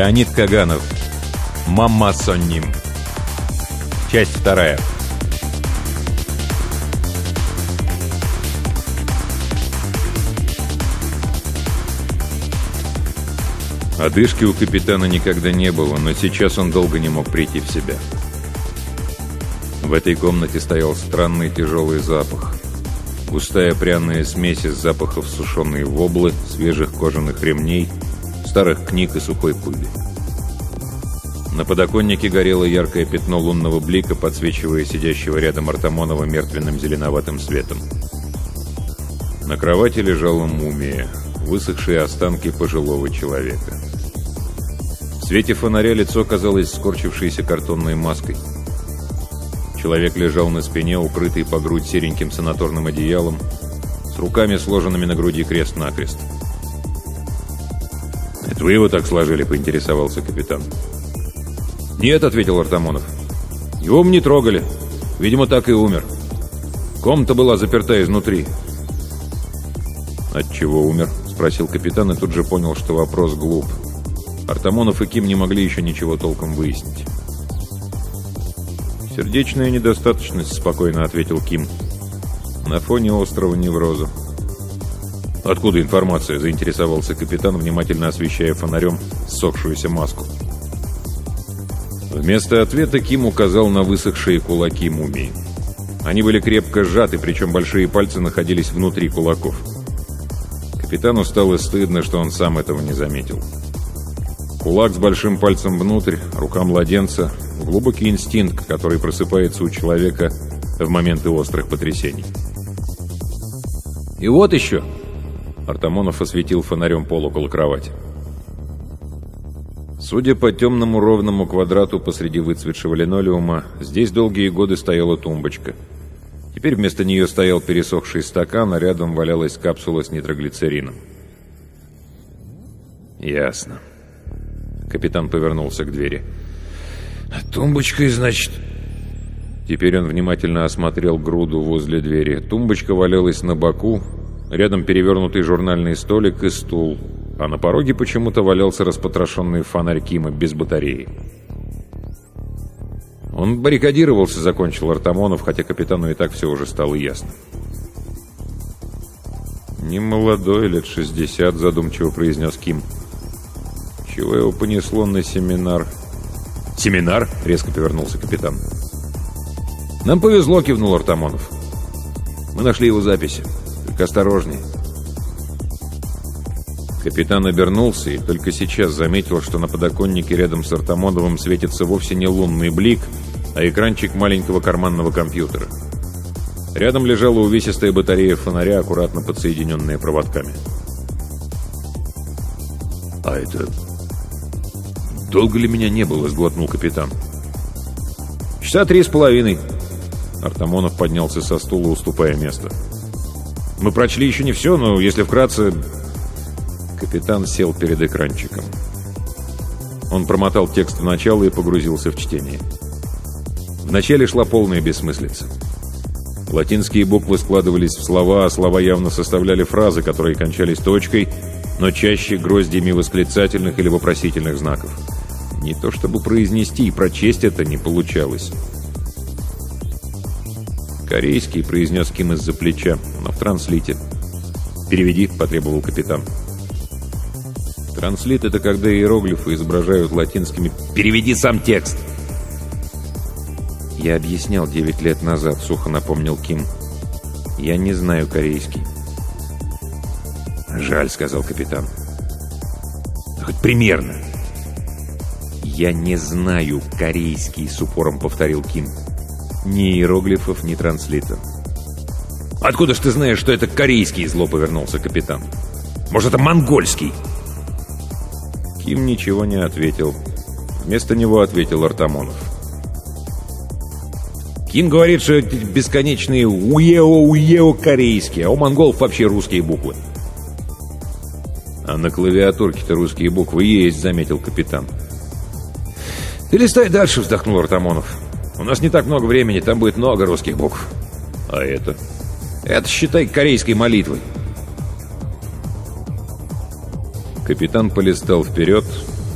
Леонид Каганов Мамма Сонним Часть вторая Одышки у капитана никогда не было, но сейчас он долго не мог прийти в себя. В этой комнате стоял странный тяжелый запах. Густая пряная смесь из запахов сушеной воблы, свежих кожаных ремней – старых книг и сухой пыли. На подоконнике горело яркое пятно лунного блика, подсвечивая сидящего рядом Артамонова мертвенным зеленоватым светом. На кровати лежала мумия, высохшие останки пожилого человека. В свете фонаря лицо казалось скорчившейся картонной маской. Человек лежал на спине, укрытый по грудь сереньким санаторным одеялом, с руками сложенными на груди крест-накрест. «Это вы его так сложили?» — поинтересовался капитан. «Нет», — ответил Артамонов. «Его мы не трогали. Видимо, так и умер. Комната была заперта изнутри». «От чего умер?» — спросил капитан и тут же понял, что вопрос глуп. Артамонов и Ким не могли еще ничего толком выяснить. «Сердечная недостаточность», — спокойно ответил Ким. «На фоне острого невроза». «Откуда информация?» – заинтересовался капитан, внимательно освещая фонарем ссохшуюся маску. Вместо ответа Ким указал на высохшие кулаки мумии. Они были крепко сжаты, причем большие пальцы находились внутри кулаков. Капитану стало стыдно, что он сам этого не заметил. Кулак с большим пальцем внутрь, рука младенца – глубокий инстинкт, который просыпается у человека в моменты острых потрясений. «И вот еще!» Артамонов осветил фонарем пол около кровати. Судя по темному ровному квадрату посреди выцветшего линолеума, здесь долгие годы стояла тумбочка. Теперь вместо нее стоял пересохший стакан, а рядом валялась капсула с нитроглицерином. «Ясно». Капитан повернулся к двери. «Тумбочкой, значит...» Теперь он внимательно осмотрел груду возле двери. Тумбочка валялась на боку, Рядом перевернутый журнальный столик и стул, а на пороге почему-то валялся распотрошенный фонарь Кима без батареи. Он баррикадировался, закончил Артамонов, хотя капитану и так все уже стало ясно. «Не молодой, лет 60», — задумчиво произнес Ким. «Чего его понесло на семинар?» «Семинар?» — резко повернулся капитан. «Нам повезло», — кивнул Артамонов. «Мы нашли его записи. Только осторожней. Капитан обернулся и только сейчас заметил, что на подоконнике рядом с Артамоновым светится вовсе не лунный блик, а экранчик маленького карманного компьютера. Рядом лежала увесистая батарея фонаря, аккуратно подсоединенная проводками. «А это... долго ли меня не было?» — сглотнул капитан. «Часа три с половиной». Артамонов поднялся со стула, уступая место. «Артамонов» Мы прочли еще не все, но если вкратце... Капитан сел перед экранчиком. Он промотал текст в начало и погрузился в чтение. Вначале шла полная бессмыслица. Латинские буквы складывались в слова, а слова явно составляли фразы, которые кончались точкой, но чаще гроздьями восклицательных или вопросительных знаков. Не то чтобы произнести и прочесть это не получалось. «Корейский», — произнес Ким из-за плеча, но в транслите. «Переведи», — потребовал капитан. Транслит — это когда иероглифы изображают латинскими «Переведи сам текст!» «Я объяснял девять лет назад», — сухо напомнил Ким. «Я не знаю корейский». «Жаль», — сказал капитан. «Хоть примерно». «Я не знаю корейский», — с упором повторил Ким. «Ни иероглифов, ни транслита». «Откуда ж ты знаешь, что это корейский?» — зло повернулся капитан. «Может, это монгольский?» Ким ничего не ответил. Вместо него ответил Артамонов. Ким говорит, что эти бесконечные уео-уео корейские, а у монголов вообще русские буквы. А на клавиатурке-то русские буквы есть, заметил капитан. Ты дальше, вздохнул Артамонов. У нас не так много времени, там будет много русских букв. А это? Это, считай, корейской молитвой. Капитан полистал вперед.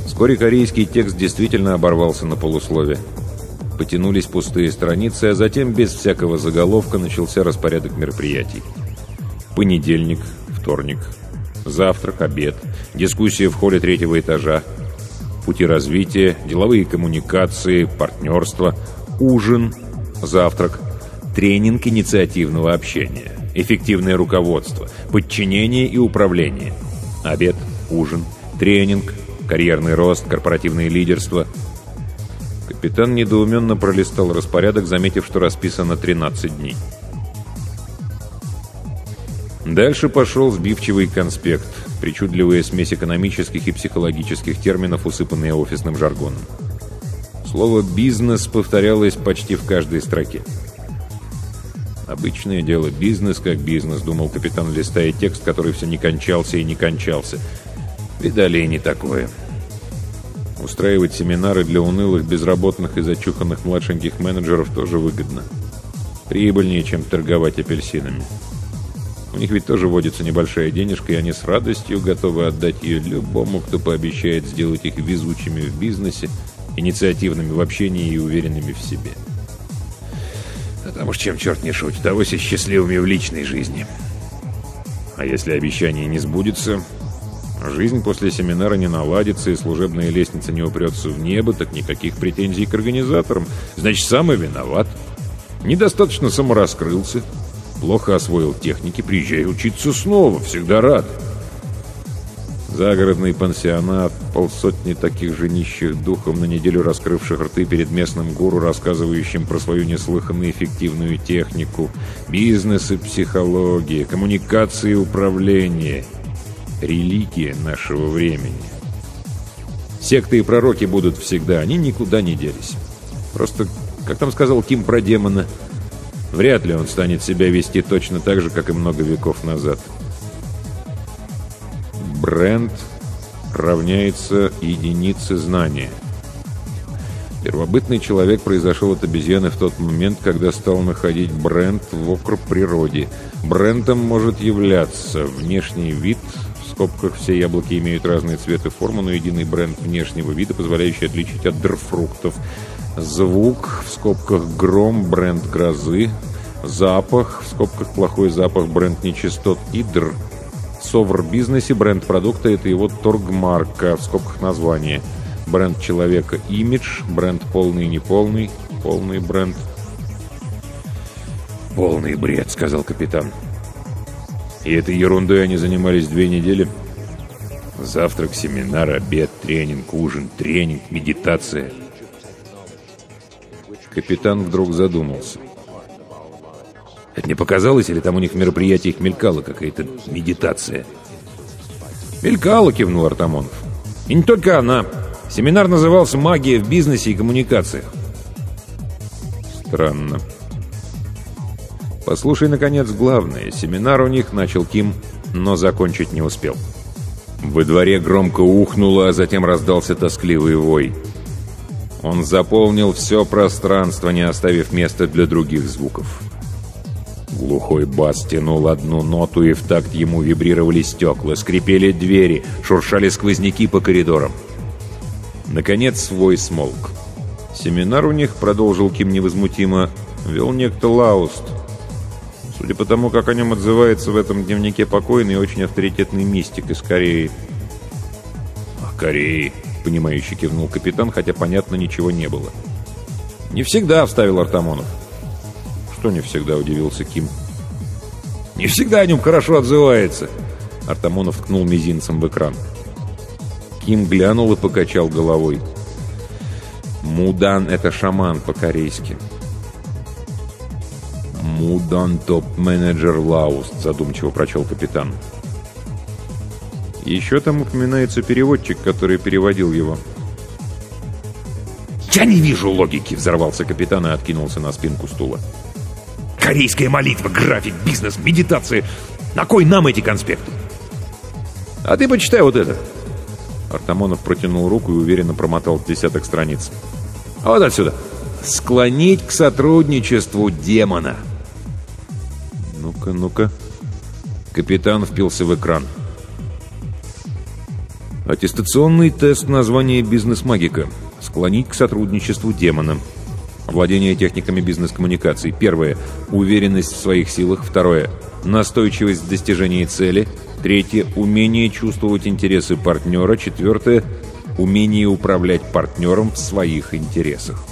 Вскоре корейский текст действительно оборвался на полуслове. Потянулись пустые страницы, а затем без всякого заголовка начался распорядок мероприятий. Понедельник, вторник, завтрак, обед, дискуссия в холле третьего этажа, пути развития, деловые коммуникации, партнерство, ужин, завтрак, тренинг инициативного общения, эффективное руководство, подчинение и управление, обед, ужин, тренинг, карьерный рост, корпоративное лидерство – Капитан недоуменно пролистал распорядок, заметив, что расписано 13 дней. Дальше пошел сбивчивый конспект, причудливая смесь экономических и психологических терминов, усыпанные офисным жаргоном. Слово «бизнес» повторялось почти в каждой строке. «Обычное дело, бизнес как бизнес», — думал капитан, листая текст, который все не кончался и не кончался. «Видали и не такое». Устраивать семинары для унылых, безработных и зачуханных младшеньких менеджеров тоже выгодно. Прибыльнее, чем торговать апельсинами. У них ведь тоже водится небольшая денежка, и они с радостью готовы отдать ее любому, кто пообещает сделать их везучими в бизнесе, инициативными в общении и уверенными в себе. Потому что чем черт не шутит, того и счастливыми в личной жизни. А если обещание не сбудется, Жизнь после семинара не наладится, и служебная лестница не упрется в небо, так никаких претензий к организаторам. Значит, сам и виноват. Недостаточно самораскрылся. Плохо освоил техники, приезжай учиться снова, всегда рад. Загородный пансионат, полсотни таких же нищих духом на неделю раскрывших рты перед местным гуру, рассказывающим про свою неслыханную эффективную технику, бизнес и психология, коммуникации и управление — религия нашего времени. Секты и пророки будут всегда, они никуда не делись. Просто, как там сказал Ким про демона, вряд ли он станет себя вести точно так же, как и много веков назад. Бренд равняется единице знания. Первобытный человек произошел от обезьяны в тот момент, когда стал находить бренд в округ природе. Брендом может являться внешний вид – скобках все яблоки имеют разные цветы и форму, но единый бренд внешнего вида, позволяющий отличить от дрфруктов. Звук, в скобках гром, бренд грозы. Запах, в скобках плохой запах, бренд нечистот. И Совр бизнесе, бренд продукта – это его торгмарка, в скобках название. Бренд человека – имидж, бренд полный и неполный, полный бренд. «Полный бред», – сказал капитан. И этой ерундой они занимались две недели. Завтрак, семинар, обед, тренинг, ужин, тренинг, медитация. Капитан вдруг задумался. Это не показалось, или там у них в мероприятиях мелькала какая-то медитация? Мелькала, кивнул Артамонов. И не только она. Семинар назывался «Магия в бизнесе и коммуникациях». Странно. «Послушай, наконец, главное. Семинар у них начал Ким, но закончить не успел». Во дворе громко ухнуло, а затем раздался тоскливый вой. Он заполнил все пространство, не оставив места для других звуков. Глухой бас тянул одну ноту, и в такт ему вибрировали стекла, скрипели двери, шуршали сквозняки по коридорам. Наконец свой смолк. Семинар у них, продолжил Ким невозмутимо, вел некто Лауст, Судя по тому, как о нем отзывается в этом дневнике покойный, очень авторитетный мистик из Кореи. «А Кореи?» — понимающе кивнул капитан, хотя, понятно, ничего не было. «Не всегда», — вставил Артамонов. «Что не всегда?» — удивился Ким. «Не всегда о нем хорошо отзывается», — Артамонов ткнул мизинцем в экран. Ким глянул и покачал головой. «Мудан — это шаман по-корейски». «Мудан топ-менеджер Лауст», — задумчиво прочел капитан. Еще там упоминается переводчик, который переводил его. «Я не вижу логики!» — взорвался капитан и откинулся на спинку стула. «Корейская молитва, график, бизнес, медитация. На кой нам эти конспекты?» «А ты почитай вот это!» Артамонов протянул руку и уверенно промотал десяток страниц. «А вот отсюда! Склонить к сотрудничеству демона!» «Ну-ка, ну-ка!» Капитан впился в экран. Аттестационный тест названия «Бизнес-магика». Склонить к сотрудничеству демона. Владение техниками бизнес-коммуникаций. Первое. Уверенность в своих силах. Второе. Настойчивость в достижении цели. Третье. Умение чувствовать интересы партнера. Четвертое. Умение управлять партнером в своих интересах.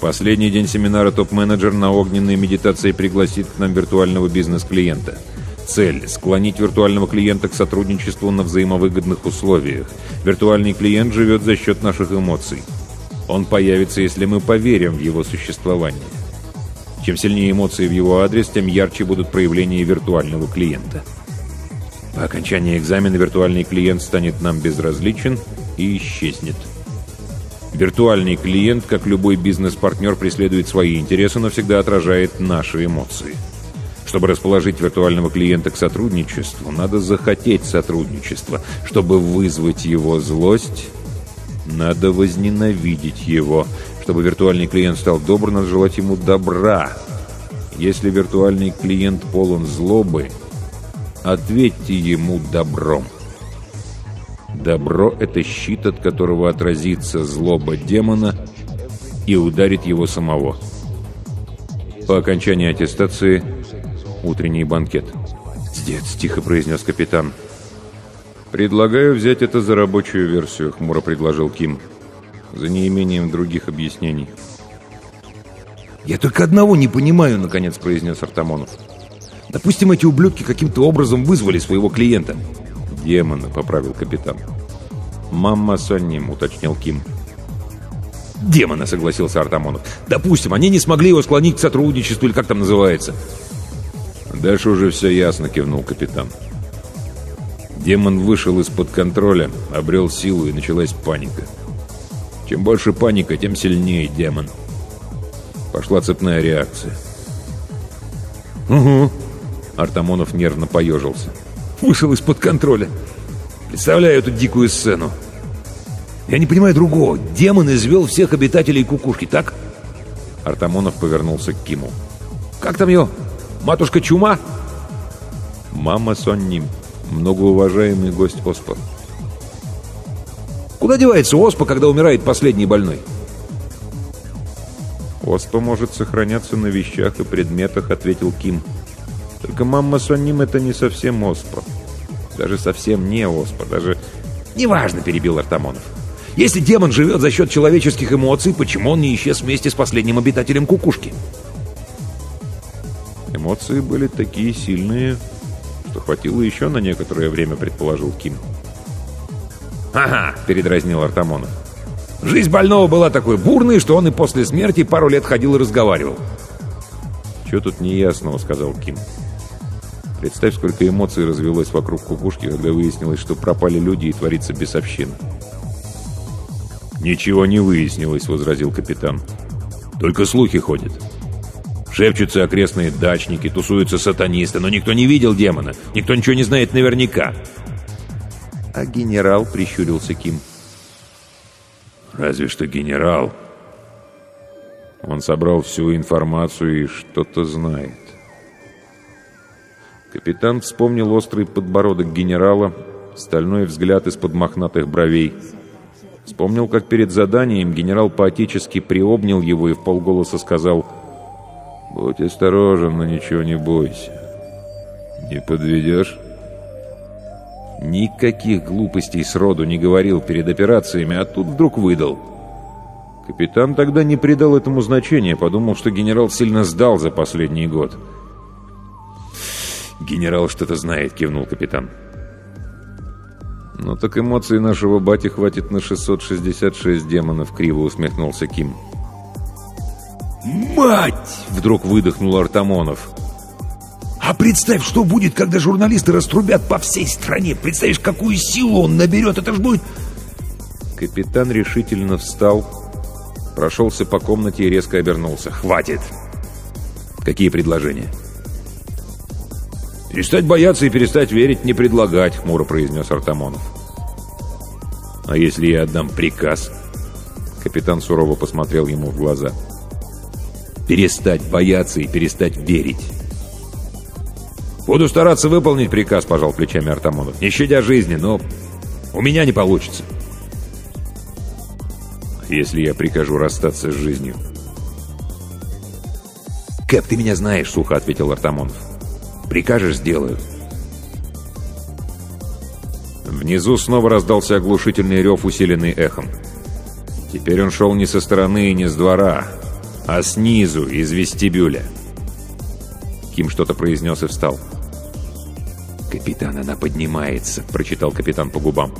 Последний день семинара топ-менеджер на огненной медитации пригласит к нам виртуального бизнес-клиента – Цель – склонить виртуального клиента к сотрудничеству на взаимовыгодных условиях. Виртуальный клиент живет за счет наших эмоций. Он появится, если мы поверим в его существование. Чем сильнее эмоции в его адрес, тем ярче будут проявления виртуального клиента. По окончании экзамена виртуальный клиент станет нам безразличен и исчезнет. Виртуальный клиент, как любой бизнес-партнер, преследует свои интересы, но всегда отражает наши эмоции. Чтобы расположить виртуального клиента к сотрудничеству, надо захотеть сотрудничества. Чтобы вызвать его злость, надо возненавидеть его. Чтобы виртуальный клиент стал добр, надо желать ему добра. Если виртуальный клиент полон злобы, ответьте ему добром. Добро — это щит, от которого отразится злоба демона и ударит его самого. По окончании аттестации утренний банкет. «Дец», — тихо произнес капитан. «Предлагаю взять это за рабочую версию», — хмуро предложил Ким. «За неимением других объяснений». «Я только одного не понимаю», — наконец произнес Артамонов. «Допустим, эти ублюдки каким-то образом вызвали своего клиента». «Демона», — поправил капитан. «Мамма Сонним», — уточнил Ким. «Демона», — согласился Артамонов. «Допустим, они не смогли его склонить к сотрудничеству, или как там называется». «Дальше уже все ясно», — кивнул капитан. Демон вышел из-под контроля, обрел силу, и началась паника. Чем больше паника, тем сильнее демон. Пошла цепная реакция. «Угу», — Артамонов нервно поежился. «Вышел из-под контроля. Представляю эту дикую сцену. Я не понимаю другого. Демон извел всех обитателей кукушки, так?» Артамонов повернулся к Киму. «Как там ее? Матушка Чума?» «Мама Сонним, многоуважаемый гость Оспа». «Куда девается Оспа, когда умирает последний больной?» «Оспа может сохраняться на вещах и предметах», — ответил Ким. «Только мама Сонним — это не совсем Оспа. Даже совсем не Оспа, даже...» «Неважно», — перебил Артамонов. «Если демон живет за счет человеческих эмоций, почему он не исчез вместе с последним обитателем кукушки?» Эмоции были такие сильные, что хватило еще на некоторое время, предположил Ким. «Ага», — передразнил Артамонов. «Жизнь больного была такой бурной, что он и после смерти пару лет ходил и разговаривал». «Чего тут неясного?» — сказал Ким. «Представь, сколько эмоций развелось вокруг кукушки, когда выяснилось, что пропали люди и творится бесовщина». «Ничего не выяснилось», — возразил капитан. «Только слухи ходят». Шепчутся окрестные дачники, тусуются сатанисты, но никто не видел демона, никто ничего не знает наверняка. А генерал прищурился Ким. Разве что генерал. Он собрал всю информацию и что-то знает. Капитан вспомнил острый подбородок генерала, стальной взгляд из-под мохнатых бровей. Вспомнил, как перед заданием генерал поотечески приобнял его и в полголоса сказал Будь осторожен, но ничего не бойся. Не подведешь? Никаких глупостей сроду не говорил перед операциями, а тут вдруг выдал. Капитан тогда не придал этому значения, подумал, что генерал сильно сдал за последний год. «Генерал что-то знает», — кивнул капитан. «Ну так эмоций нашего бати хватит на 666 демонов», — криво усмехнулся Ким. «Мать!» — вдруг выдохнул Артамонов. «А представь, что будет, когда журналисты раструбят по всей стране. Представишь, какую силу он наберет. Это ж будет...» Капитан решительно встал, прошелся по комнате и резко обернулся. «Хватит!» «Какие предложения?» «Перестать бояться и перестать верить, не предлагать», — хмуро произнес Артамонов. «А если я отдам приказ?» Капитан сурово посмотрел ему в глаза. «Перестать бояться и перестать верить». «Буду стараться выполнить приказ», — пожал плечами Артамонов, «не щадя жизни, но у меня не получится». «Если я прикажу расстаться с жизнью?» «Кэп, ты меня знаешь», — сухо ответил Артамонов. Прикажешь, сделаю». Внизу снова раздался оглушительный рев, усиленный эхом. Теперь он шел не со стороны и не с двора, а снизу, из вестибюля. Ким что-то произнес и встал. «Капитан, она поднимается», — прочитал капитан по губам.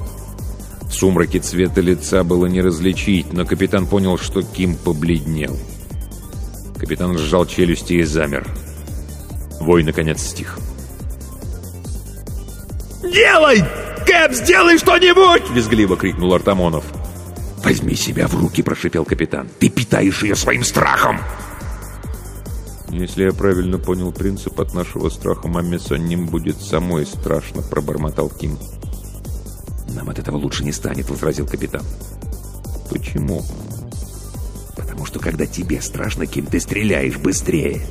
В сумраке цвета лица было не различить, но капитан понял, что Ким побледнел. Капитан сжал челюсти и замер. Вой, наконец, стих. «Делай! Кэп, сделай что-нибудь!» — визгливо крикнул Артамонов. «Возьми себя в руки!» — прошипел капитан. «Ты питаешь ее своим страхом!» «Если я правильно понял принцип, от нашего страха маме Сонним будет самой страшно», — пробормотал Ким. «Нам от этого лучше не станет», — возразил капитан. «Почему?» «Потому что когда тебе страшно, Ким, ты стреляешь быстрее».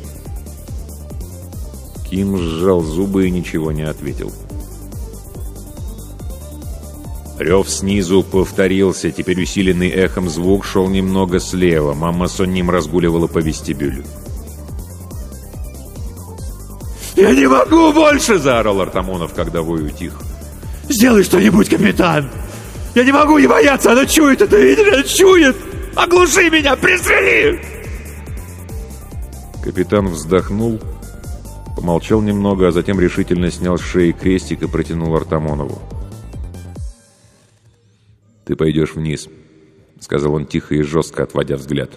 Ким сжал зубы и ничего не ответил. Рев снизу повторился, теперь усиленный эхом звук шел немного слева. Мама Сонним разгуливала по вестибюлю. «Я не могу больше!» — заорал Артамонов, когда вой утих. «Сделай что-нибудь, капитан! Я не могу не бояться! Она чует это, видишь? Она чует! Оглуши меня! Пристрели!» Капитан вздохнул Помолчал немного, а затем решительно снял с шеи крестик и протянул Артамонову. «Ты пойдешь вниз», — сказал он тихо и жестко, отводя взгляд.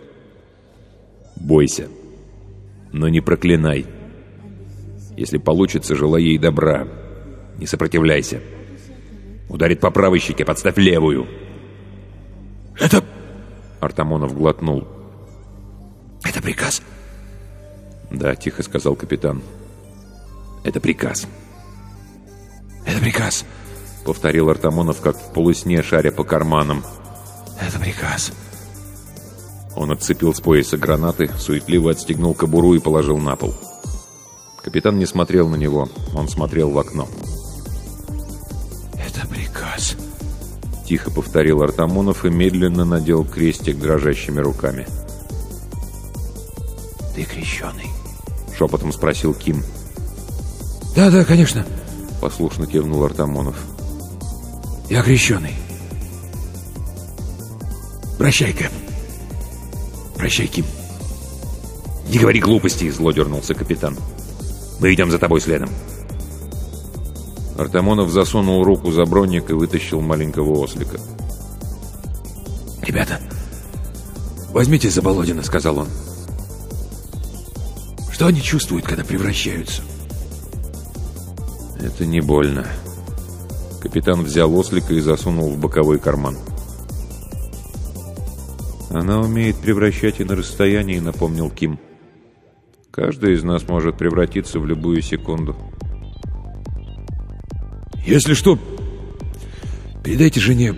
«Бойся, но не проклинай. Если получится, желай ей добра. Не сопротивляйся. Ударит по правой щеке, подставь левую». «Это...» — Артамонов глотнул. «Это приказ?» «Да», — тихо сказал капитан. Это приказ. Это приказ, повторил Артамонов, как в полусне, шаря по карманам. Это приказ. Он отцепил с пояса гранаты, суетливо отстегнул кобуру и положил на пол. Капитан не смотрел на него, он смотрел в окно. «Это приказ», — тихо повторил Артамонов и медленно надел крестик дрожащими руками. «Ты крещеный?» — шепотом спросил Ким. «Да, да, конечно», — послушно кивнул Артамонов. «Я крещеный. Прощай, Кэп. Прощай, Ким». «Не говори глупостей!» — зло дернулся капитан. «Мы идем за тобой следом». Артамонов засунул руку за броник и вытащил маленького ослика. «Ребята, возьмите за Болодина», — сказал он. «Что они чувствуют, когда превращаются?» Это не больно. Капитан взял ослика и засунул в боковой карман. Она умеет превращать и на расстоянии, напомнил Ким. Каждый из нас может превратиться в любую секунду. «Если что, передайте жене...»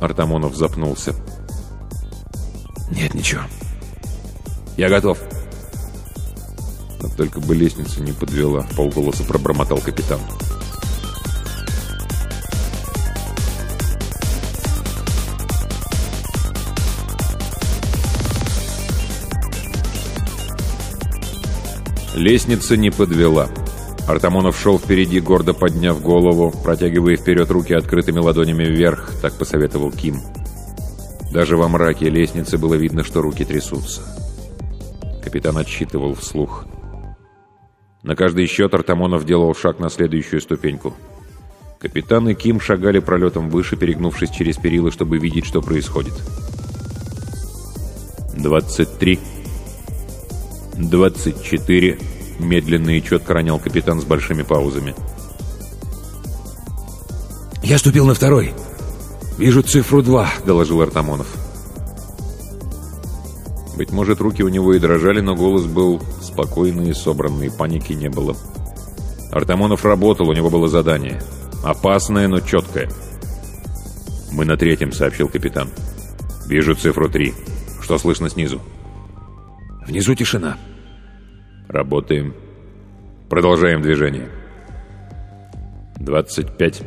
Артамонов запнулся. «Нет, ничего. Я готов». А только бы лестница не подвела, полголоса пробормотал капитан. Лестница не подвела. Артамонов шел впереди, гордо подняв голову, протягивая вперед руки открытыми ладонями вверх, так посоветовал Ким. Даже во мраке лестницы было видно, что руки трясутся. Капитан отсчитывал вслух. На каждый счет Артамонов делал шаг на следующую ступеньку. Капитан и Ким шагали пролетом выше, перегнувшись через перила, чтобы видеть, что происходит. 23 24 медленно и четко ронял капитан с большими паузами. «Я ступил на второй. Вижу цифру два», — доложил Артамонов. Быть может, руки у него и дрожали, но голос был спокойный и собранный, паники не было. Артамонов работал, у него было задание. Опасное, но четкое. «Мы на третьем», — сообщил капитан. «Вижу цифру три. Что слышно снизу?» «Внизу тишина». «Работаем. Продолжаем движение». «Двадцать пять.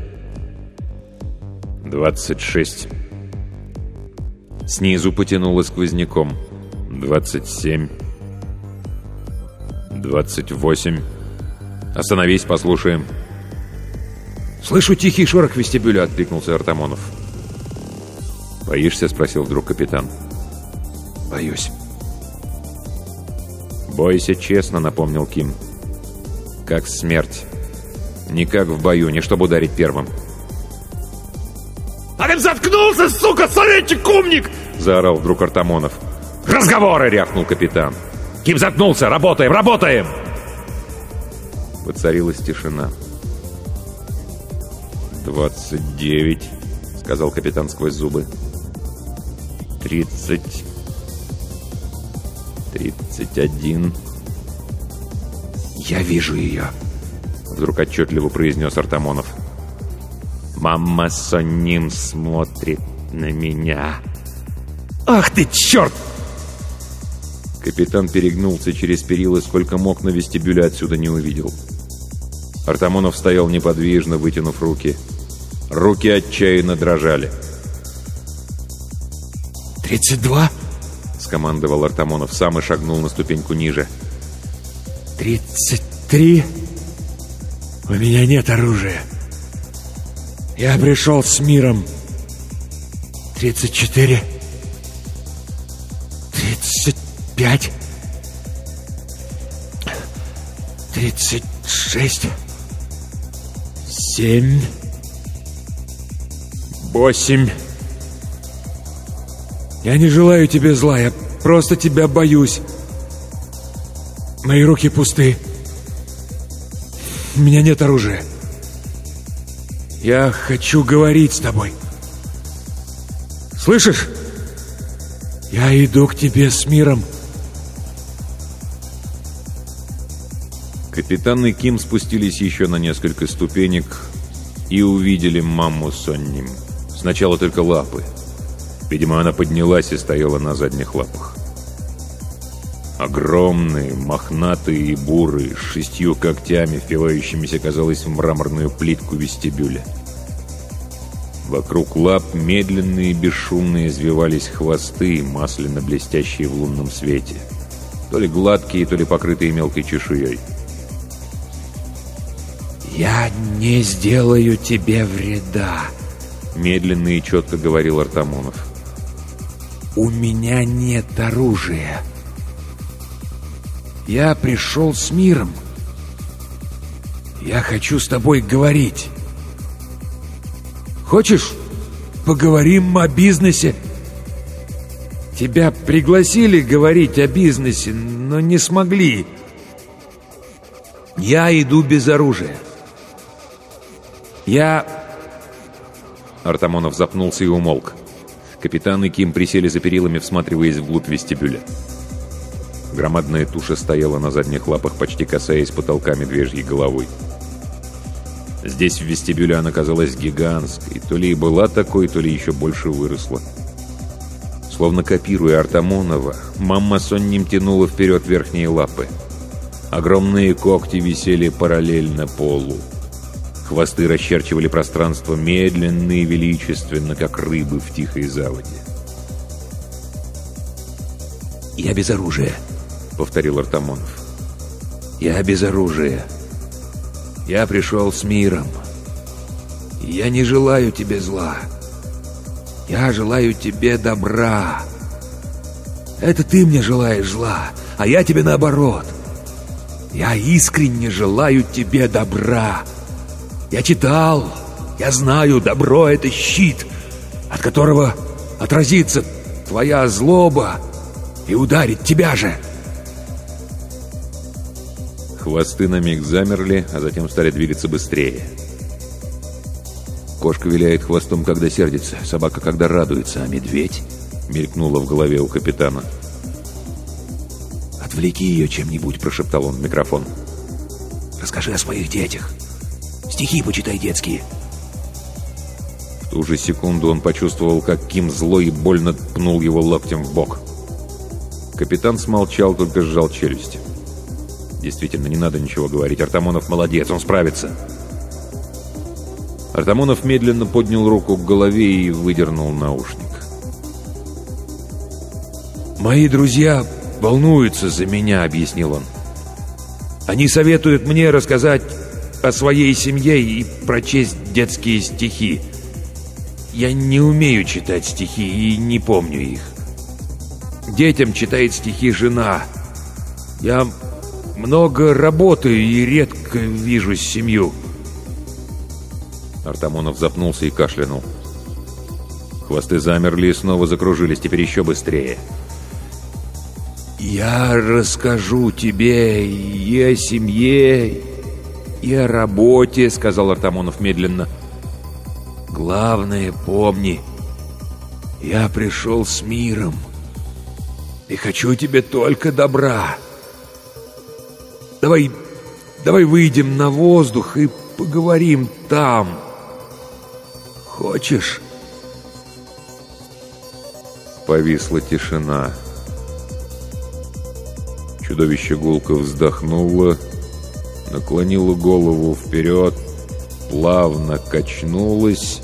Двадцать шесть». Снизу потянуло сквозняком. «Двадцать семь». «Двадцать восемь». «Остановись, послушаем». «Слышу тихий шорох вестибюля», — откликнулся Артамонов. «Боишься?» — спросил вдруг капитан. «Боюсь». «Бойся честно», — напомнил Ким. «Как смерть. Не как в бою, не чтобы ударить первым». «А ты заткнулся, сука, советчик, умник!» — заорал вдруг Артамонов. «Разговоры!» — рявкнул капитан. «Ким заткнулся! Работаем, работаем!» Воцарилась тишина. «Двадцать девять», — сказал капитан сквозь зубы. «Тридцать... Тридцать один...» «Я вижу ее», — вдруг отчетливо произнес Артамонов. «Мама Сонним смотрит на меня». «Ах ты, черт!» Капитан перегнулся через перила, сколько мог, на вестибюле отсюда не увидел. Артамонов стоял неподвижно, вытянув руки. Руки отчаянно дрожали. «Тридцать два?» — скомандовал Артамонов сам и шагнул на ступеньку ниже. «Тридцать три? У меня нет оружия. Я пришел с миром. Тридцать четыре? Тридцать пять? Тридцать шесть? Семь?» Восемь. Я не желаю тебе зла, я просто тебя боюсь. Мои руки пусты. У меня нет оружия. Я хочу говорить с тобой. Слышишь? Я иду к тебе с миром. Капитан и Ким спустились еще на несколько ступенек и увидели маму Сонним. Сначала только лапы. Видимо, она поднялась и стояла на задних лапах. Огромные, мохнатые и бурые, с шестью когтями, впивающимися, казалось, в мраморную плитку вестибюля. Вокруг лап медленные и бесшумные извивались хвосты, масляно блестящие в лунном свете. То ли гладкие, то ли покрытые мелкой чешуей. «Я не сделаю тебе вреда», Медленно и четко говорил Артамонов. «У меня нет оружия. Я пришел с миром. Я хочу с тобой говорить. Хочешь, поговорим о бизнесе?» Тебя пригласили говорить о бизнесе, но не смогли. Я иду без оружия. Я Артамонов запнулся и умолк. Капитан и Ким присели за перилами, всматриваясь вглубь вестибюля. Громадная туша стояла на задних лапах, почти касаясь потолка медвежьей головой. Здесь, в вестибюле, она казалась гигантской. То ли и была такой, то ли еще больше выросла. Словно копируя Артамонова, мамма Сонним тянула вперед верхние лапы. Огромные когти висели параллельно полу. Хвосты расчерчивали пространство медленно и величественно, как рыбы в тихой заводе. «Я без оружия», — повторил Артамонов. «Я без оружия. Я пришел с миром. Я не желаю тебе зла. Я желаю тебе добра. Это ты мне желаешь зла, а я тебе наоборот. Я искренне желаю тебе добра. Я читал, я знаю, добро — это щит, от которого отразится твоя злоба и ударит тебя же. Хвосты на миг замерли, а затем стали двигаться быстрее. Кошка виляет хвостом, когда сердится, собака, когда радуется, а медведь мелькнуло в голове у капитана. «Отвлеки ее чем-нибудь», — прошептал он в микрофон. «Расскажи о своих детях. Стихи почитай детские». В ту же секунду он почувствовал, как Ким зло и больно пнул его локтем в бок. Капитан смолчал, только сжал челюсть. Действительно, не надо ничего говорить. Артамонов молодец, он справится. Артамонов медленно поднял руку к голове и выдернул наушник. «Мои друзья волнуются за меня», — объяснил он. «Они советуют мне рассказать о своей семье и прочесть детские стихи. Я не умею читать стихи и не помню их. Детям читает стихи жена. Я много работаю и редко вижу семью». Артамонов запнулся и кашлянул. Хвосты замерли и снова закружились, теперь еще быстрее. «Я расскажу тебе и о семье, и о работе», — сказал Артамонов медленно. «Главное, помни, я пришел с миром и хочу тебе только добра. Давай, давай выйдем на воздух и поговорим там». Хочешь?» Повисла тишина. Чудовище гулко вздохнуло, наклонило голову вперед, плавно качнулось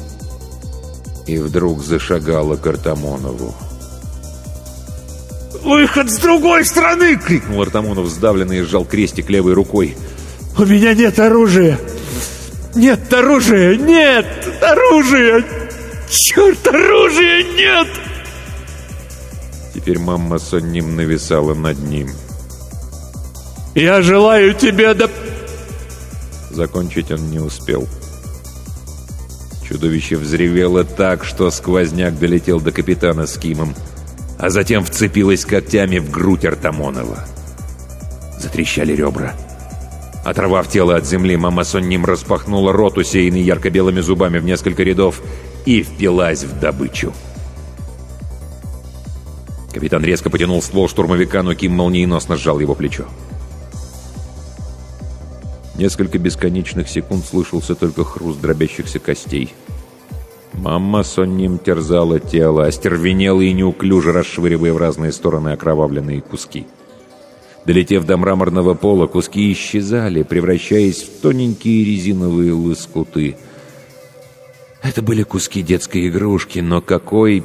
и вдруг зашагало к Артамонову. «Выход с другой стороны!» — крикнул Артамонов, сдавленный и сжал крестик левой рукой. «У меня нет оружия! Нет оружия! Нет оружия! Черт, оружия нет!» Теперь мама Сонним нависала над ним. «Я желаю тебе да...» Закончить он не успел. Чудовище взревело так, что сквозняк долетел до капитана с Кимом, а затем вцепилось когтями в грудь Артамонова. Затрещали ребра. Оторвав тело от земли, мама Сонним распахнула рот, усеянный ярко-белыми зубами в несколько рядов, и впилась в добычу. Капитан резко потянул ствол штурмовика, но Ким молниеносно сжал его плечо. Несколько бесконечных секунд слышался только хруст дробящихся костей. Мама Сонним терзала тело, остервенела и неуклюже расшвыривая в разные стороны окровавленные куски. Долетев до мраморного пола, куски исчезали, превращаясь в тоненькие резиновые лыскуты. Это были куски детской игрушки, но какой,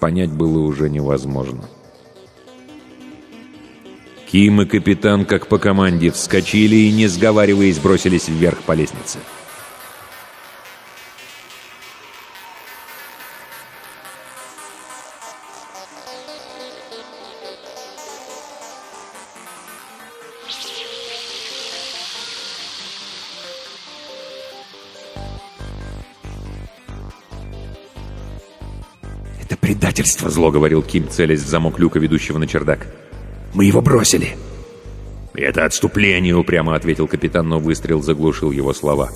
понять было уже невозможно. Ким и капитан, как по команде, вскочили и, не сговариваясь, бросились вверх по лестнице. «Предательство!» — зло говорил Ким, целясь в замок люка, ведущего на чердак. «Мы его бросили!» «Это отступление!» — упрямо ответил капитан, но выстрел заглушил его слова.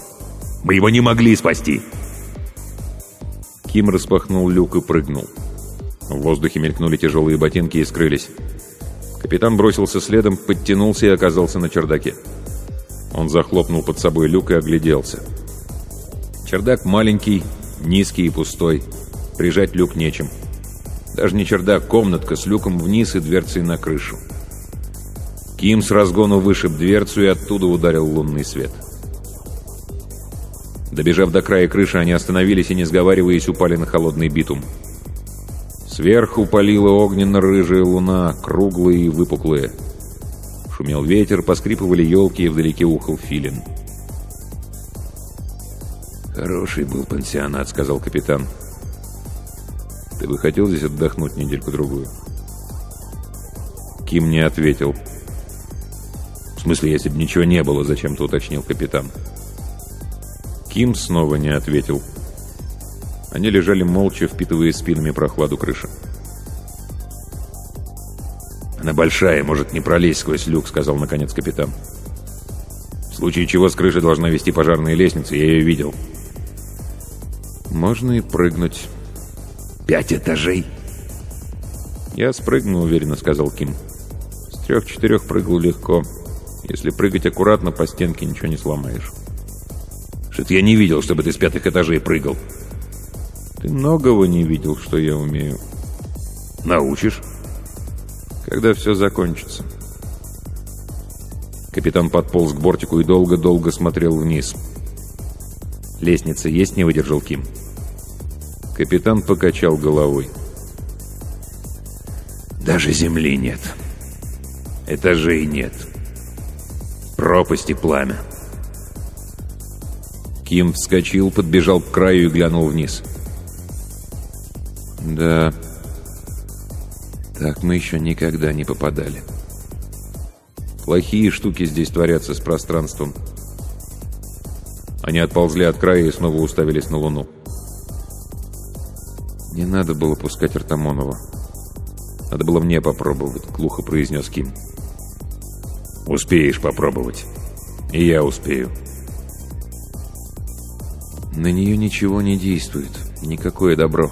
«Мы его не могли спасти!» Ким распахнул люк и прыгнул. В воздухе мелькнули тяжелые ботинки и скрылись. Капитан бросился следом, подтянулся и оказался на чердаке. Он захлопнул под собой люк и огляделся. Чердак маленький, низкий и пустой. Прижать люк нечем. Даже не чердак, комнатка с люком вниз и дверцей на крышу. Ким с разгону вышиб дверцу и оттуда ударил лунный свет. Добежав до края крыши, они остановились и, не сговариваясь, упали на холодный битум. Сверху палила огненно-рыжая луна, круглые и выпуклые. Шумел ветер, поскрипывали елки, и вдалеке ухал филин. «Хороший был пансионат», — сказал капитан. Ты бы хотел здесь отдохнуть недельку-другую?» Ким не ответил. «В смысле, если бы ничего не было?» — зачем-то уточнил капитан. Ким снова не ответил. Они лежали молча, впитывая спинами прохладу крыши. «Она большая, может не пролезть сквозь люк», — сказал наконец капитан. «В случае чего с крыши должна вести пожарная лестница, я ее видел». «Можно и прыгнуть». «Пять этажей?» «Я спрыгну уверенно», — сказал Ким. «С трех-четырех прыгал легко. Если прыгать аккуратно, по стенке ничего не сломаешь». «Что-то я не видел, чтобы ты с пятых этажей прыгал». «Ты многого не видел, что я умею». «Научишь?» когда все закончится. Капитан подполз к бортику и долго-долго смотрел вниз. «Лестница есть?» — не выдержал Ким. Капитан покачал головой. «Даже земли нет. Этажей нет. Пропасти пламя». Ким вскочил, подбежал к краю и глянул вниз. «Да...» Так мы еще никогда не попадали. Плохие штуки здесь творятся с пространством. Они отползли от края и снова уставились на Луну. «Не надо было пускать Артамонова. Надо было мне попробовать», — глухо произнес Ким. «Успеешь попробовать. И я успею». На нее ничего не действует. Никакое добро.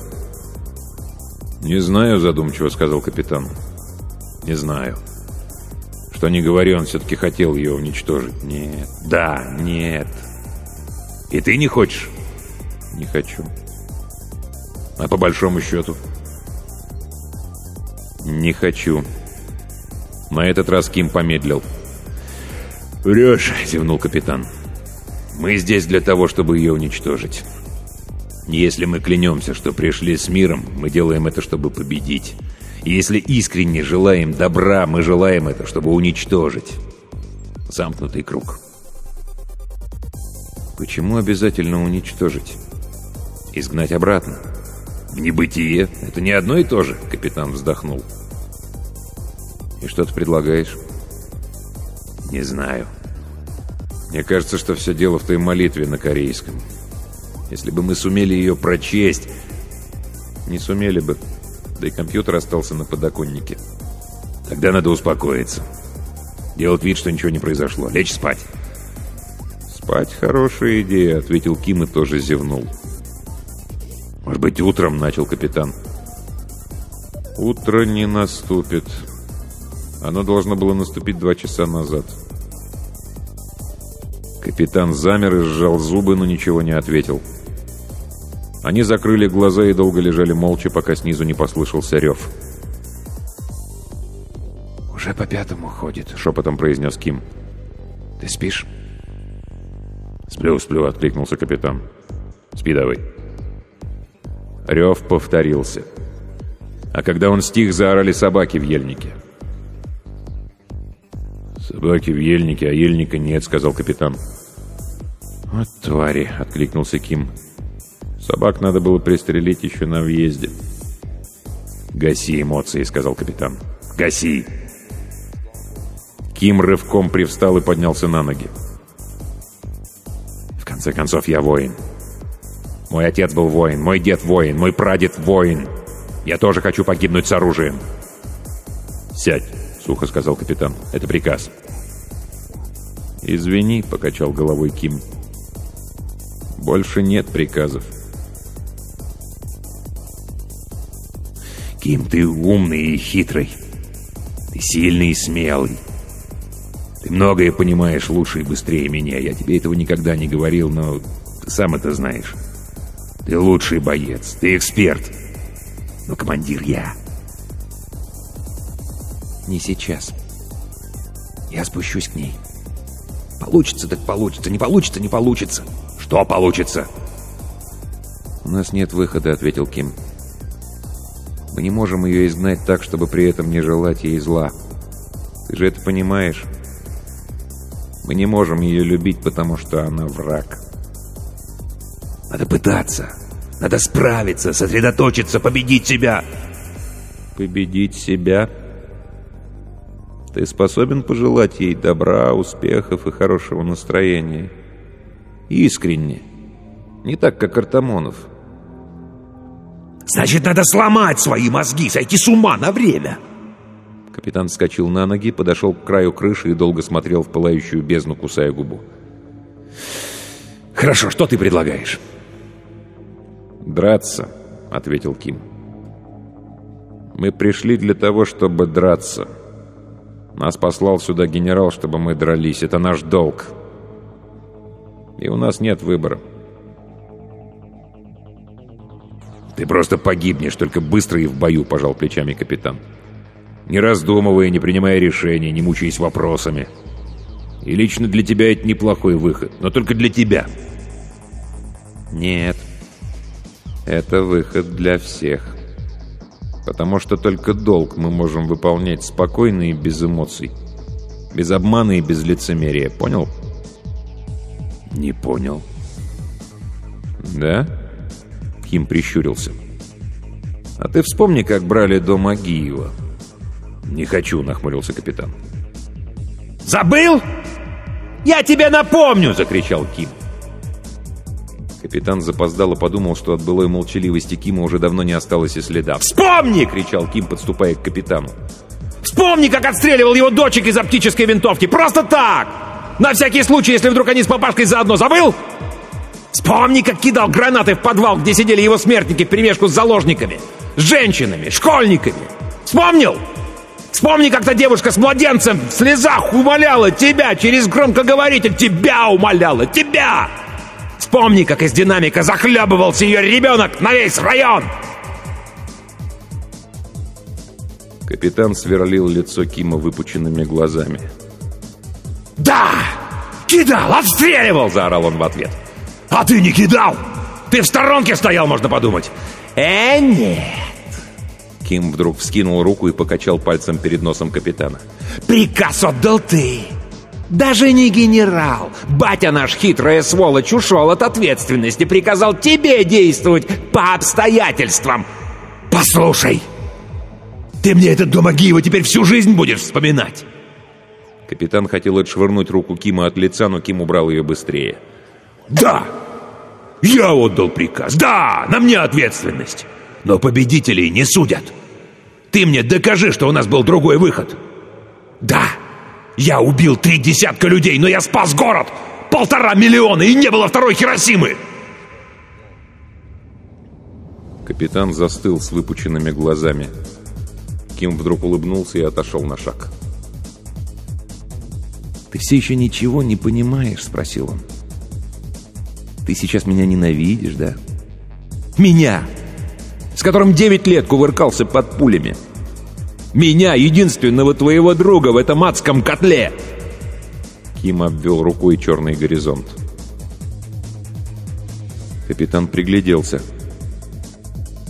«Не знаю», — задумчиво сказал капитан. «Не знаю. Что не говори, он все-таки хотел ее уничтожить. Нет. Да, нет. И ты не хочешь?» «Не хочу». «А по большому счету?» «Не хочу». На этот раз Ким помедлил. «Врешь», — зевнул капитан. «Мы здесь для того, чтобы ее уничтожить». Если мы клянемся, что пришли с миром, мы делаем это, чтобы победить. И если искренне желаем добра, мы желаем это, чтобы уничтожить. Замкнутый круг. Почему обязательно уничтожить? Изгнать обратно? В небытие. Это не одно и то же, капитан вздохнул. И что ты предлагаешь? Не знаю. Мне кажется, что все дело в той молитве на корейском. Если бы мы сумели ее прочесть... Не сумели бы. Да и компьютер остался на подоконнике. Тогда надо успокоиться. Делать вид, что ничего не произошло. Лечь спать. «Спать — хорошая идея», — ответил Ким и тоже зевнул. «Может быть, утром?» — начал капитан. «Утро не наступит. Оно должно было наступить два часа назад». Капитан замер и сжал зубы, но ничего не ответил. Они закрыли глаза и долго лежали молча, пока снизу не послышался рев. «Уже по пятому ходит», — шепотом произнес Ким. «Ты спишь?» «Сплю, сплю», — откликнулся капитан. «Спи давай». Рев повторился. А когда он стих, заорали собаки в ельнике. «Собаки в ельнике, а ельника нет», — сказал капитан. «Вот твари», — откликнулся Ким. Собак надо было пристрелить еще на въезде. «Гаси эмоции», — сказал капитан. «Гаси!» Ким рывком привстал и поднялся на ноги. «В конце концов, я воин. Мой отец был воин, мой дед воин, мой прадед воин. Я тоже хочу погибнуть с оружием». «Сядь», — сухо сказал капитан. «Это приказ». «Извини», — покачал головой Ким. «Больше нет приказов». Ким, ты умный и хитрый. Ты сильный и смелый. Ты многое понимаешь лучше и быстрее меня. Я тебе этого никогда не говорил, но ты сам это знаешь. Ты лучший боец, ты эксперт. Но командир я. Не сейчас. Я спущусь к ней. Получится так получится, не получится, не получится. Что получится? У нас нет выхода, ответил Ким. Мы не можем ее изгнать так, чтобы при этом не желать ей зла. Ты же это понимаешь? Мы не можем ее любить, потому что она враг. Надо пытаться. Надо справиться, сосредоточиться, победить себя. Победить себя? Ты способен пожелать ей добра, успехов и хорошего настроения? Искренне. Не так, как Артамонов. Значит, надо сломать свои мозги, сойти с ума на время. Капитан вскочил на ноги, подошел к краю крыши и долго смотрел в пылающую бездну, кусая губу. «Хорошо, что ты предлагаешь?» «Драться», — ответил Ким. «Мы пришли для того, чтобы драться. Нас послал сюда генерал, чтобы мы дрались. Это наш долг. И у нас нет выбора». «Ты просто погибнешь, только быстро и в бою», — пожал плечами капитан. «Не раздумывая, не принимая решений, не мучаясь вопросами. И лично для тебя это неплохой выход, но только для тебя». «Нет, это выход для всех. Потому что только долг мы можем выполнять спокойно и без эмоций. Без обмана и без лицемерия, понял?» «Не понял». «Да?» Ким прищурился. «А ты вспомни, как брали дом Агиева». «Не хочу», — нахмурился капитан. «Забыл? Я тебе напомню!» — закричал Ким. Капитан запоздал и подумал, что от былой молчаливости Кима уже давно не осталось и следа. «Вспомни!» — кричал Ким, подступая к капитану. «Вспомни, как отстреливал его дочек из оптической винтовки! Просто так! На всякий случай, если вдруг они с папашкой заодно забыл? Вспомни, как кидал гранаты в подвал, где сидели его смертники в перемешку с заложниками, с женщинами, школьниками. Вспомнил? Вспомни, как та девушка с младенцем в слезах умоляла тебя через громкоговоритель. Тебя умоляла, тебя! Вспомни, как из динамика захлебывался ее ребенок на весь район. Капитан сверлил лицо Кима выпученными глазами. «Да! Кидал! Отстреливал!» — заорал он в ответ. «А ты не кидал! Ты в сторонке стоял, можно подумать!» «Э, нет!» Ким вдруг вскинул руку и покачал пальцем перед носом капитана. «Приказ отдал ты! Даже не генерал! Батя наш хитрая сволочь ушел от ответственности, приказал тебе действовать по обстоятельствам! Послушай! Ты мне этот дом Агиева теперь всю жизнь будешь вспоминать!» Капитан хотел отшвырнуть руку Кима от лица, но Ким убрал ее быстрее. «Да! Я отдал приказ! Да! На мне ответственность! Но победителей не судят! Ты мне докажи, что у нас был другой выход! Да! Я убил три десятка людей, но я спас город! Полтора миллиона, и не было второй Хиросимы!» Капитан застыл с выпученными глазами. Ким вдруг улыбнулся и отошел на шаг. «Ты все еще ничего не понимаешь?» — спросил он. «Ты сейчас меня ненавидишь, да?» «Меня! С которым девять лет кувыркался под пулями! Меня, единственного твоего друга в этом адском котле!» Ким обвел рукой черный горизонт. Капитан пригляделся.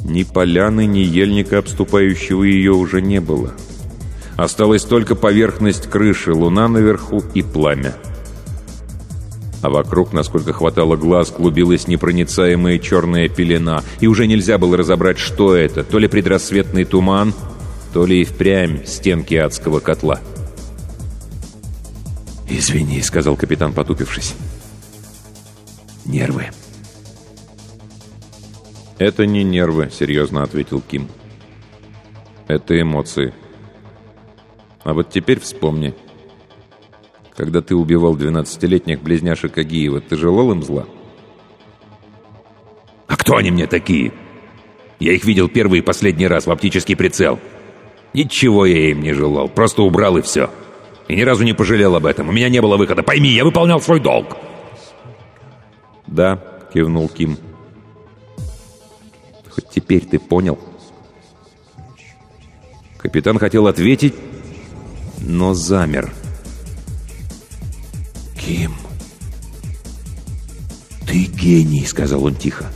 Ни поляны, ни ельника, обступающего ее, уже не было. Осталась только поверхность крыши, луна наверху и пламя. А вокруг, насколько хватало глаз, клубилась непроницаемая черная пелена, и уже нельзя было разобрать, что это, то ли предрассветный туман, то ли и впрямь стенки адского котла. «Извини», — сказал капитан, потупившись. «Нервы». «Это не нервы», — серьезно ответил Ким. «Это эмоции. А вот теперь вспомни. Когда ты убивал 12-летних близняшек Агиева, ты желал им зла?» «А кто они мне такие? Я их видел первый и последний раз в оптический прицел. Ничего я им не желал, просто убрал и все. И ни разу не пожалел об этом. У меня не было выхода. Пойми, я выполнял свой долг». «Да», — кивнул Ким. Хоть теперь ты понял?» Капитан хотел ответить, но замер. «Ким, ты гений», — сказал он тихо.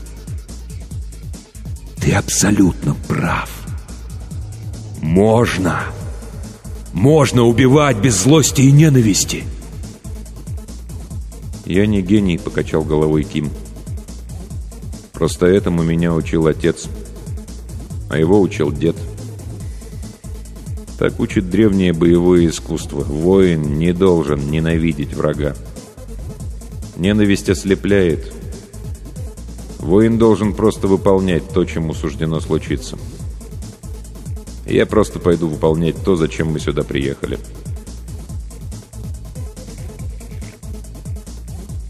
«Ты абсолютно прав. Можно. Можно убивать без злости и ненависти». «Я не гений», — покачал головой Ким. Просто этому меня учил отец, а его учил дед. Так учит древнее боевое искусство. Воин не должен ненавидеть врага. Ненависть ослепляет. Воин должен просто выполнять то, чему суждено случиться. Я просто пойду выполнять то, зачем мы сюда приехали.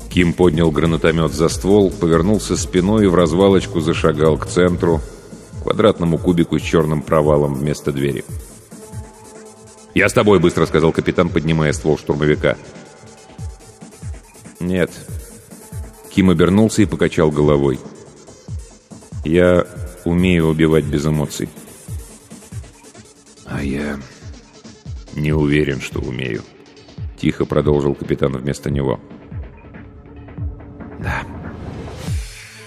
Ким поднял гранатомет за ствол, повернулся спиной и в развалочку зашагал к центру, квадратному кубику с черным провалом вместо двери. «Я с тобой», — быстро сказал капитан, поднимая ствол штурмовика. «Нет». Ким обернулся и покачал головой. «Я умею убивать без эмоций». «А я не уверен, что умею», — тихо продолжил капитан вместо него. «Да,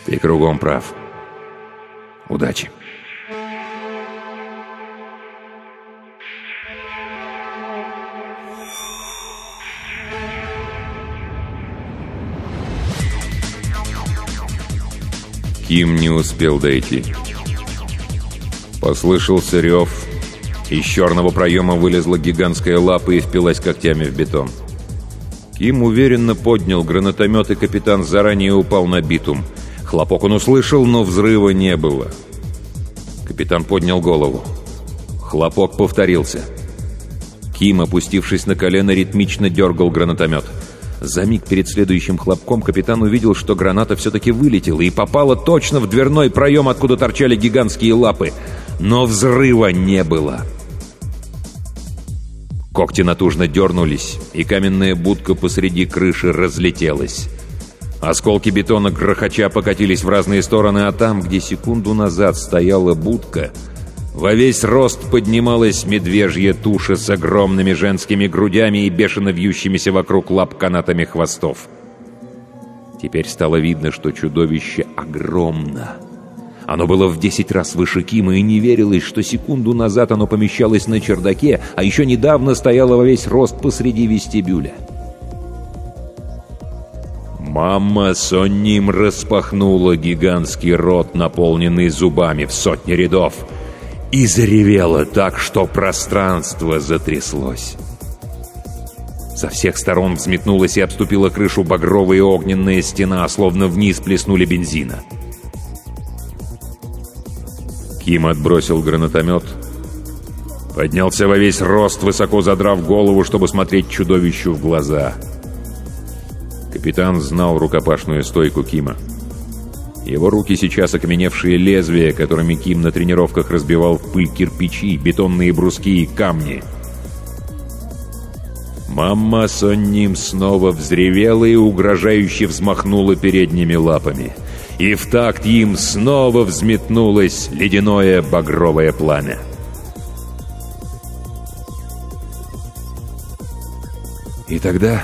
ты кругом прав. Удачи». Ким не успел дойти. Послышался рев. Из черного проема вылезла гигантская лапа и впилась когтями в бетон. Ким уверенно поднял гранатомет, и капитан заранее упал на битум. Хлопок он услышал, но взрыва не было. Капитан поднял голову. Хлопок повторился. Ким, опустившись на колено, ритмично дергал гранатомет. За миг перед следующим хлопком капитан увидел, что граната все-таки вылетела и попала точно в дверной проем, откуда торчали гигантские лапы. Но взрыва не было. Когти натужно дернулись, и каменная будка посреди крыши разлетелась. Осколки бетона грохоча покатились в разные стороны, а там, где секунду назад стояла будка, во весь рост поднималась медвежья туша с огромными женскими грудями и бешено вьющимися вокруг лап канатами хвостов. Теперь стало видно, что чудовище огромно. Оно было в десять раз выше Кима, и не верилось, что секунду назад оно помещалось на чердаке, а еще недавно стояло во весь рост посреди вестибюля. Мама Сонним распахнула гигантский рот, наполненный зубами в сотни рядов — и заревела так, что пространство затряслось. Со всех сторон взметнулась и обступила крышу багровая огненная стена, словно вниз плеснули бензина. Ким отбросил гранатомет, поднялся во весь рост, высоко задрав голову, чтобы смотреть чудовищу в глаза. Капитан знал рукопашную стойку Кима. Его руки сейчас окаменевшие лезвия, которыми Ким на тренировках разбивал в пыль кирпичи, бетонные бруски и камни. Мама Сонним снова взревела и угрожающе взмахнула передними лапами. И в такт им снова взметнулось ледяное багровое пламя. И тогда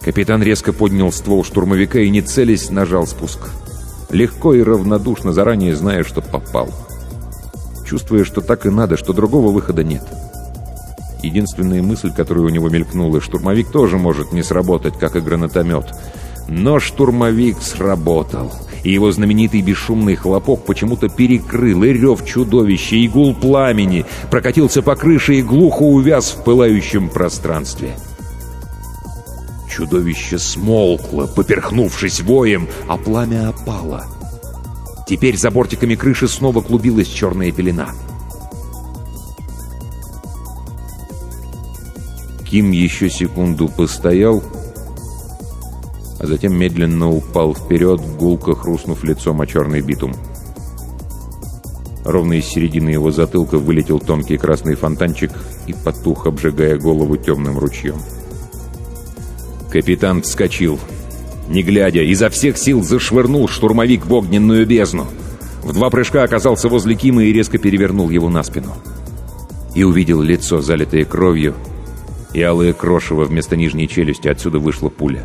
капитан резко поднял ствол штурмовика и, не целясь, нажал спуск. Легко и равнодушно, заранее зная, что попал. Чувствуя, что так и надо, что другого выхода нет. Единственная мысль, которая у него мелькнула, штурмовик тоже может не сработать, как и гранатомет. Но штурмовик сработал, и его знаменитый бесшумный хлопок почему-то перекрыл и рев чудовища, и гул пламени, прокатился по крыше и глухо увяз в пылающем пространстве. Чудовище смолкло, поперхнувшись воем, а пламя опало. Теперь за бортиками крыши снова клубилась черная пелена. Ким еще секунду постоял, а затем медленно упал вперед, гулко хрустнув лицом о черный битум. Ровно из середины его затылка вылетел тонкий красный фонтанчик и потух, обжигая голову темным ручьем. Капитан вскочил. Не глядя, изо всех сил зашвырнул штурмовик в огненную бездну. В два прыжка оказался возле Кима и резко перевернул его на спину. И увидел лицо, залитое кровью, и алое крошево вместо нижней челюсти. Отсюда вышла пуля.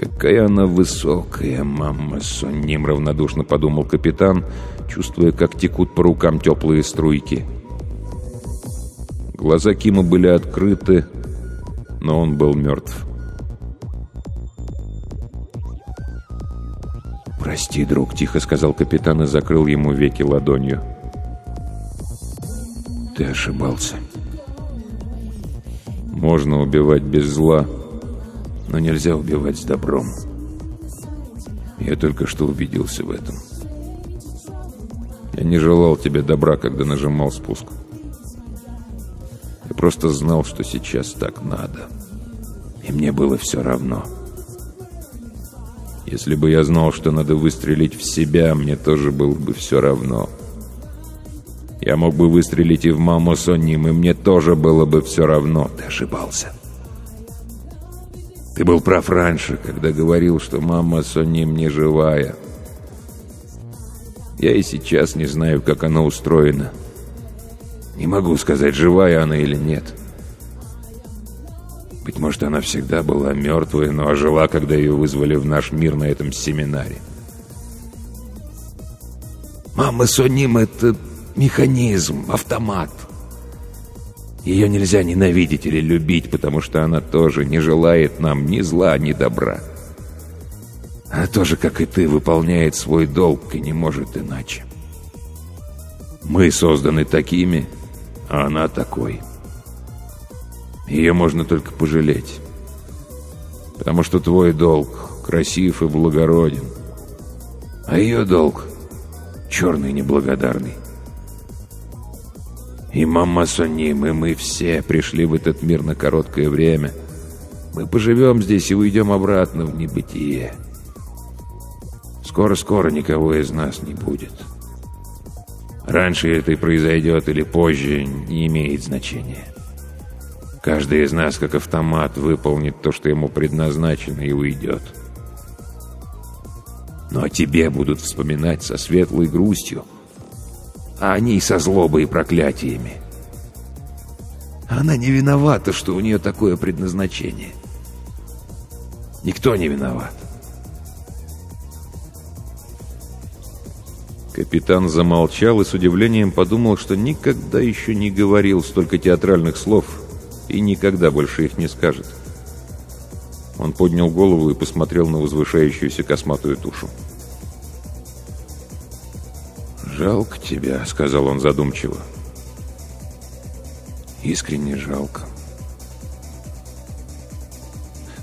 «Какая она высокая, мама!» — сонним равнодушно подумал капитан, чувствуя, как текут по рукам теплые струйки. Глаза Кима были открыты, но он был мертв. «Прости, друг», — тихо сказал капитан и закрыл ему веки ладонью. «Ты ошибался. Можно убивать без зла, но нельзя убивать с добром. Я только что убедился в этом. Я не желал тебе добра, когда нажимал спуск. Я просто знал, что сейчас так надо. И мне было все равно». Если бы я знал, что надо выстрелить в себя, мне тоже было бы все равно. Я мог бы выстрелить и в маму Сонним, и мне тоже было бы все равно. Ты ошибался. Ты был прав раньше, когда говорил, что мама Сонним не живая. Я и сейчас не знаю, как она устроена. Не могу сказать, живая она или нет. — быть может, она всегда была мертвой, но ожила, когда ее вызвали в наш мир на этом семинаре. Мама Соним — это механизм, автомат. Ее нельзя ненавидеть или любить, потому что она тоже не желает нам ни зла, ни добра. Она тоже, как и ты, выполняет свой долг и не может иначе. Мы созданы такими, а она такой. Ее можно только пожалеть. Потому что твой долг красив и благороден. А ее долг черный и неблагодарный. И мама Соним, и мы все пришли в этот мир на короткое время. Мы поживем здесь и уйдем обратно в небытие. Скоро-скоро никого из нас не будет. Раньше это и произойдет или позже, не имеет значения. Каждый из нас, как автомат, выполнит то, что ему предназначено, и уйдет. Но о тебе будут вспоминать со светлой грустью, а они со злобой и проклятиями. Она не виновата, что у нее такое предназначение. Никто не виноват. Капитан замолчал и с удивлением подумал, что никогда еще не говорил столько театральных слов и никогда больше их не скажет. Он поднял голову и посмотрел на возвышающуюся косматую тушу. «Жалко тебя», — сказал он задумчиво. «Искренне жалко.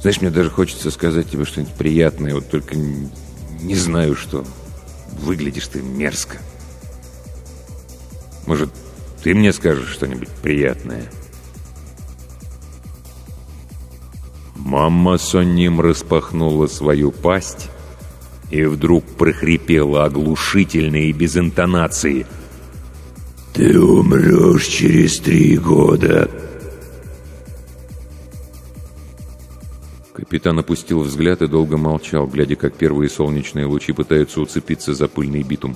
Знаешь, мне даже хочется сказать тебе что-нибудь приятное, вот только не знаю, что. Выглядишь ты мерзко. Может, ты мне скажешь что-нибудь приятное?» Мама Сонним распахнула свою пасть и вдруг прохрипела оглушительно и без интонации. «Ты умрешь через три года!» Капитан опустил взгляд и долго молчал, глядя, как первые солнечные лучи пытаются уцепиться за пыльный битум.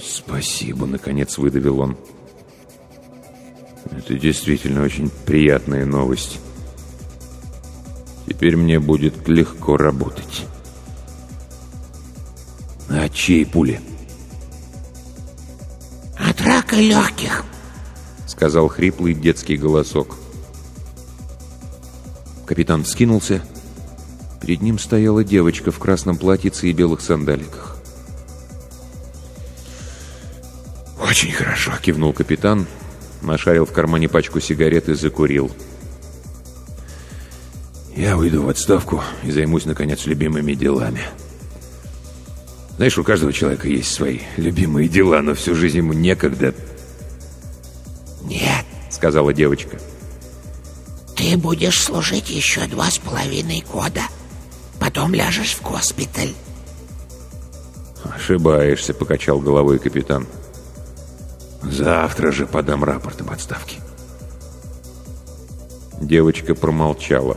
«Спасибо», — наконец выдавил он. Это действительно очень приятная новость. Теперь мне будет легко работать. А чьи пули? От рака легких, сказал хриплый детский голосок. Капитан вскинулся. Перед ним стояла девочка в красном платьице и белых сандаликах. «Очень хорошо», — кивнул капитан, — Нашарил в кармане пачку сигарет и закурил. «Я уйду в отставку и займусь, наконец, любимыми делами». Знаешь, у каждого человека есть свои любимые дела, но всю жизнь ему некогда. «Нет», — сказала девочка. «Ты будешь служить еще два с половиной года. Потом ляжешь в госпиталь». «Ошибаешься», — покачал головой капитан. Завтра же подам рапорт об отставке. Девочка промолчала.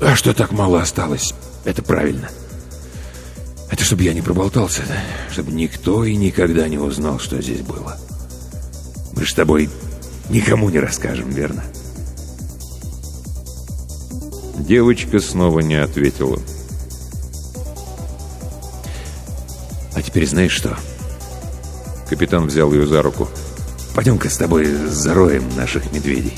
А что так мало осталось? Это правильно. Это чтобы я не проболтался? Чтобы никто и никогда не узнал, что здесь было. Мы же с тобой никому не расскажем, верно? Девочка снова не ответила. А теперь знаешь что? Капитан взял ее за руку. «Пойдем-ка с тобой зароем наших медведей».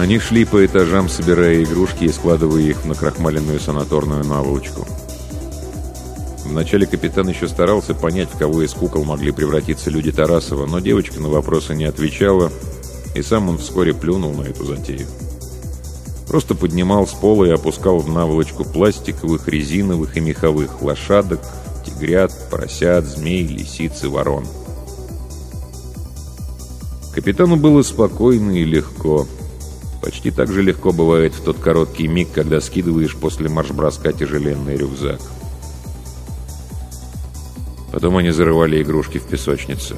Они шли по этажам, собирая игрушки и складывая их в накрахмаленную санаторную наволочку. Вначале капитан еще старался понять, в кого из кукол могли превратиться люди Тарасова, но девочка на вопросы не отвечала, и сам он вскоре плюнул на эту затею. Просто поднимал с пола и опускал в наволочку пластиковых, резиновых и меховых лошадок, тигрят, поросят, змей, лисиц и ворон. Капитану было спокойно и легко. Почти так же легко бывает в тот короткий миг, когда скидываешь после марш-броска тяжеленный рюкзак. Потом они зарывали игрушки в песочницу.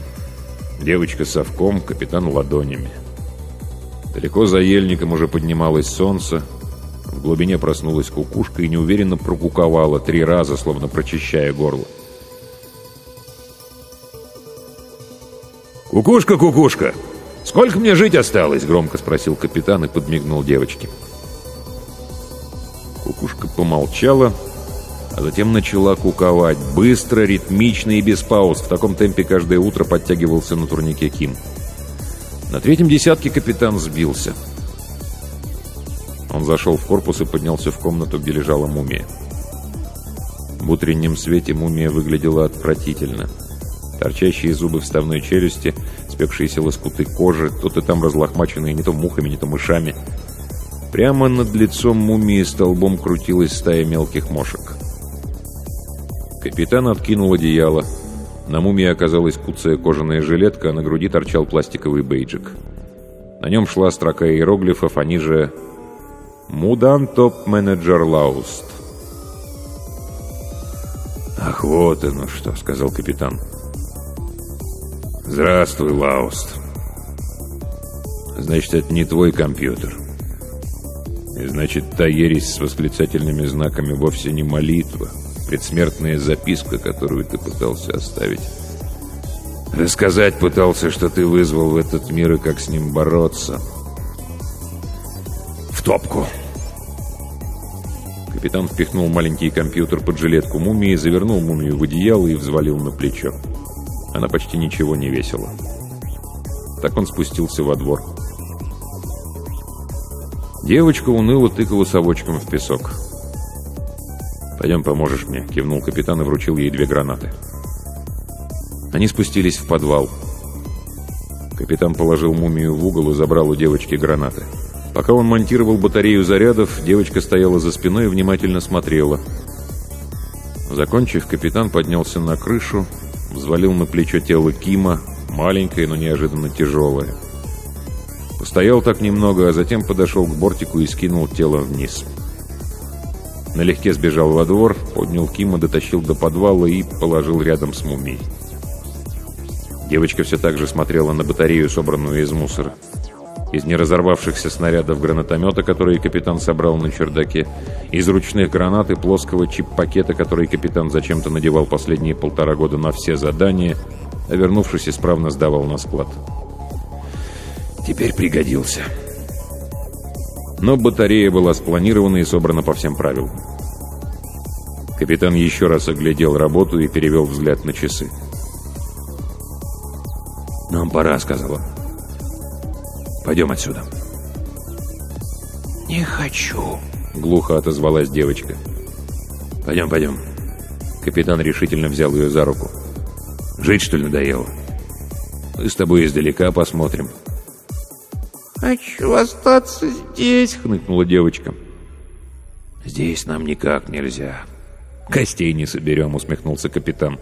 Девочка совком, капитан ладонями. Далеко за ельником уже поднималось солнце. В глубине проснулась кукушка и неуверенно прокуковала три раза, словно прочищая горло. «Кукушка, кукушка! Сколько мне жить осталось?» — громко спросил капитан и подмигнул девочке. Кукушка помолчала, а затем начала куковать. Быстро, ритмично и без пауз. В таком темпе каждое утро подтягивался на турнике Ким. На третьем десятке капитан сбился. Он зашел в корпус и поднялся в комнату, где лежала мумия. В утреннем свете мумия выглядела отвратительно. Торчащие зубы вставной челюсти, спекшиеся лоскуты кожи, тут и там разлохмаченные не то мухами, не то мышами. Прямо над лицом мумии столбом крутилась стая мелких мошек. Капитан откинул одеяло. На мумии оказалась куцая кожаная жилетка, а на груди торчал пластиковый бейджик. На нем шла строка иероглифов, а ниже «Мудан топ-менеджер Лауст». «Ах, вот оно что», — сказал капитан. «Здравствуй, Лауст. Значит, это не твой компьютер. И значит, та ересь с восклицательными знаками вовсе не молитва» предсмертная записка, которую ты пытался оставить. Рассказать пытался, что ты вызвал в этот мир и как с ним бороться. В топку. Капитан впихнул маленький компьютер под жилетку мумии, завернул мумию в одеяло и взвалил на плечо. Она почти ничего не весила. Так он спустился во двор. Девочка уныло тыкала совочком в песок. «Пойдем, поможешь мне», — кивнул капитан и вручил ей две гранаты. Они спустились в подвал. Капитан положил мумию в угол и забрал у девочки гранаты. Пока он монтировал батарею зарядов, девочка стояла за спиной и внимательно смотрела. Закончив, капитан поднялся на крышу, взвалил на плечо тело Кима, маленькое, но неожиданно тяжелое. Постоял так немного, а затем подошел к бортику и скинул тело вниз. Налегке сбежал во двор, поднял Кима, дотащил до подвала и положил рядом с мумией. Девочка все так же смотрела на батарею, собранную из мусора. Из неразорвавшихся снарядов гранатомета, которые капитан собрал на чердаке, из ручных гранат и плоского чип-пакета, который капитан зачем-то надевал последние полтора года на все задания, а вернувшись, исправно сдавал на склад. Теперь пригодился. Но батарея была спланирована и собрана по всем правилам. Капитан еще раз оглядел работу и перевел взгляд на часы. «Нам пора», — сказал он. «Пойдем отсюда». «Не хочу», — глухо отозвалась девочка. «Пойдем, пойдем». Капитан решительно взял ее за руку. «Жить, что ли, надоело? Мы с тобой издалека посмотрим». «Хочу остаться здесь», — хныкнула девочка. «Здесь нам никак нельзя. Костей не соберем», — усмехнулся капитан.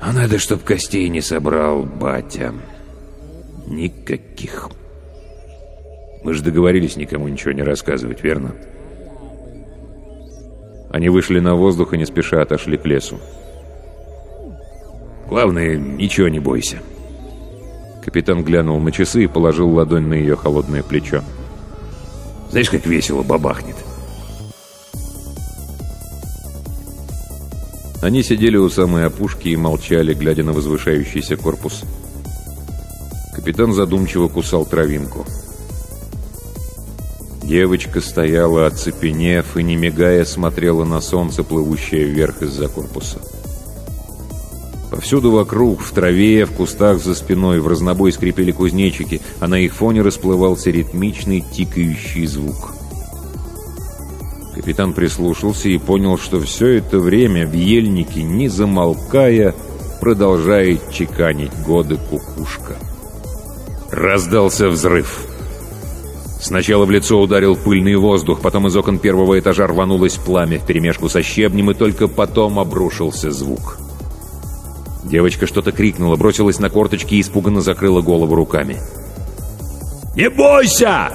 «А надо, чтоб костей не собрал батя. Никаких. Мы же договорились никому ничего не рассказывать, верно?» Они вышли на воздух и не спеша отошли к лесу. «Главное, ничего не бойся». Капитан глянул на часы и положил ладонь на ее холодное плечо. «Знаешь, как весело бабахнет!» Они сидели у самой опушки и молчали, глядя на возвышающийся корпус. Капитан задумчиво кусал травинку. Девочка стояла, оцепенев, и, не мигая, смотрела на солнце, плывущее вверх из-за корпуса. Повсюду вокруг, в траве, в кустах за спиной, в разнобой скрипели кузнечики, а на их фоне расплывался ритмичный тикающий звук. Капитан прислушался и понял, что все это время в ельнике, не замолкая, продолжает чеканить годы кукушка. Раздался взрыв. Сначала в лицо ударил пыльный воздух, потом из окон первого этажа рванулось пламя вперемешку со щебнем, и только потом обрушился звук. Девочка что-то крикнула, бросилась на корточки и испуганно закрыла голову руками. «Не бойся!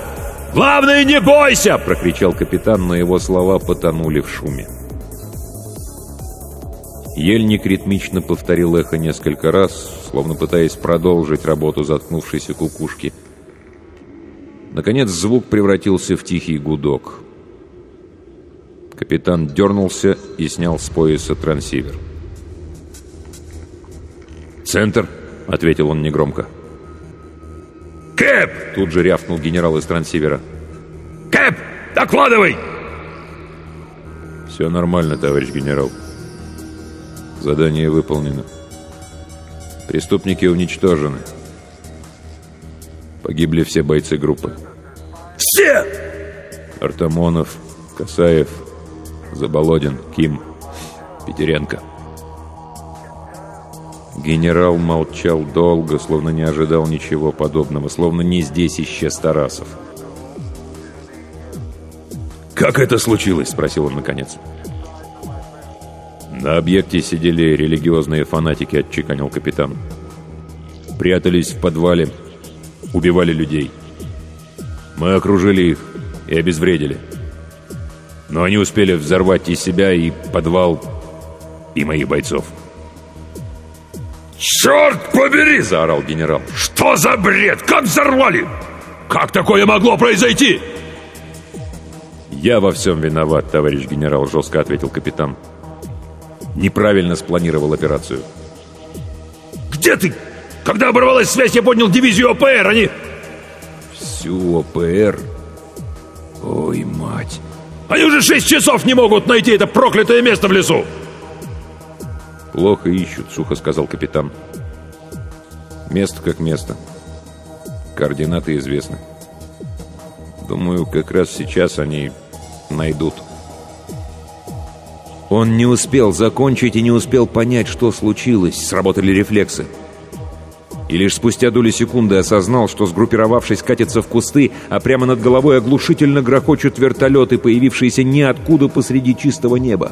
Главное, не бойся!» — прокричал капитан, но его слова потонули в шуме. Ельник ритмично повторил эхо несколько раз, словно пытаясь продолжить работу заткнувшейся кукушки. Наконец звук превратился в тихий гудок. Капитан дернулся и снял с пояса трансивер. «Центр», — ответил он негромко. «Кэп!» — тут же рявкнул генерал из трансивера. «Кэп, докладывай!» «Все нормально, товарищ генерал. Задание выполнено. Преступники уничтожены. Погибли все бойцы группы. «Все!» Артамонов, Касаев, Заболодин, Ким, Петеренко. Генерал молчал долго, словно не ожидал ничего подобного, словно не здесь исчез Тарасов. «Как это случилось?» — спросил он наконец. «На объекте сидели религиозные фанатики», — отчеканил капитан. «Прятались в подвале, убивали людей. Мы окружили их и обезвредили. Но они успели взорвать и себя, и подвал, и моих бойцов». «Черт побери!» — заорал генерал. «Что за бред? Как взорвали? Как такое могло произойти?» «Я во всем виноват, товарищ генерал», — жестко ответил капитан. «Неправильно спланировал операцию». «Где ты? Когда оборвалась связь, я поднял дивизию ОПР, они...» «Всю ОПР? Ой, мать!» «Они уже шесть часов не могут найти это проклятое место в лесу!» «Плохо ищут», — сухо сказал капитан. «Место как место. Координаты известны. Думаю, как раз сейчас они найдут». Он не успел закончить и не успел понять, что случилось. Сработали рефлексы. И лишь спустя доли секунды осознал, что сгруппировавшись катится в кусты, а прямо над головой оглушительно грохочут вертолеты, появившиеся ниоткуда посреди чистого неба.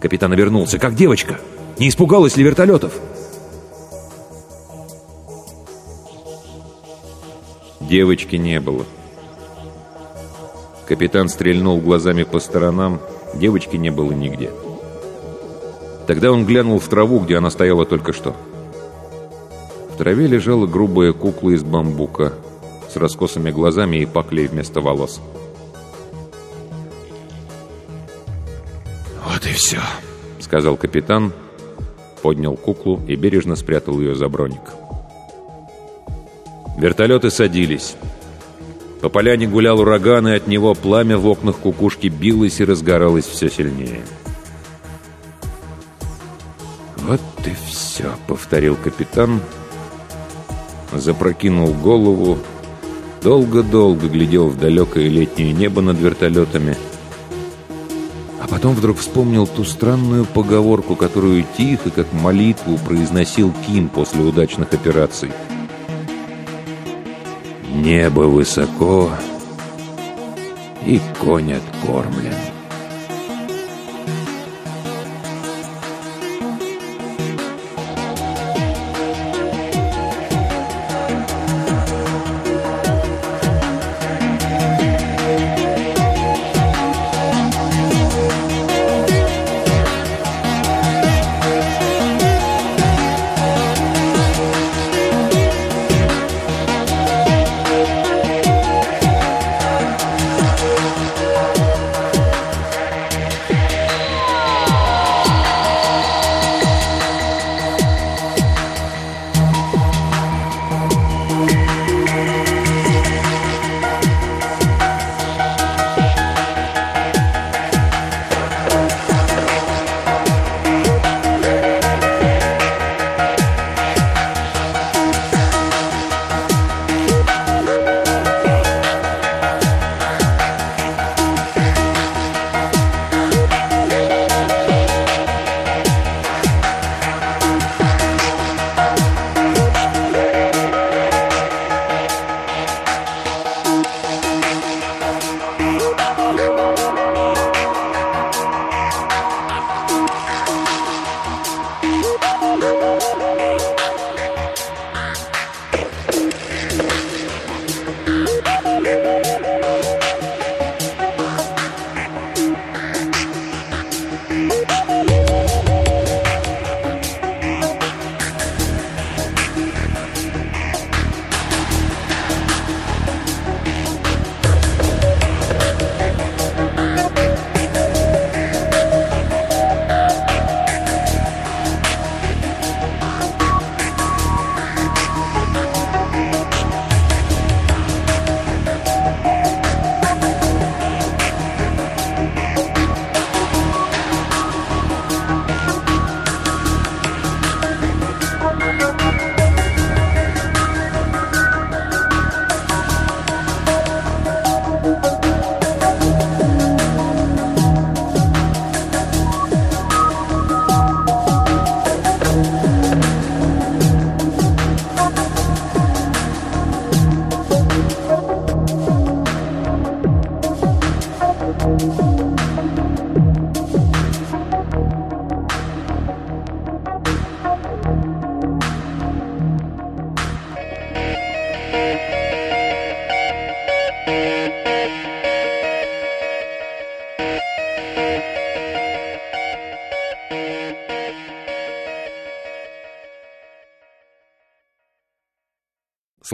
Капитан обернулся, как девочка. Не испугалась ли вертолетов? Девочки не было. Капитан стрельнул глазами по сторонам. Девочки не было нигде. Тогда он глянул в траву, где она стояла только что. В траве лежала грубая кукла из бамбука с раскосыми глазами и паклей вместо волос. «Вот и все», — сказал капитан, поднял куклу и бережно спрятал ее за броник. Вертолеты садились. По поляне гулял ураган, и от него пламя в окнах кукушки билось и разгоралось все сильнее. «Вот и все», — повторил капитан, запрокинул голову, долго-долго глядел в далекое летнее небо над вертолетами, а потом вдруг вспомнил ту странную поговорку, которую тихо, как молитву, произносил Ким после удачных операций — Небо высоко, и конь откормлен.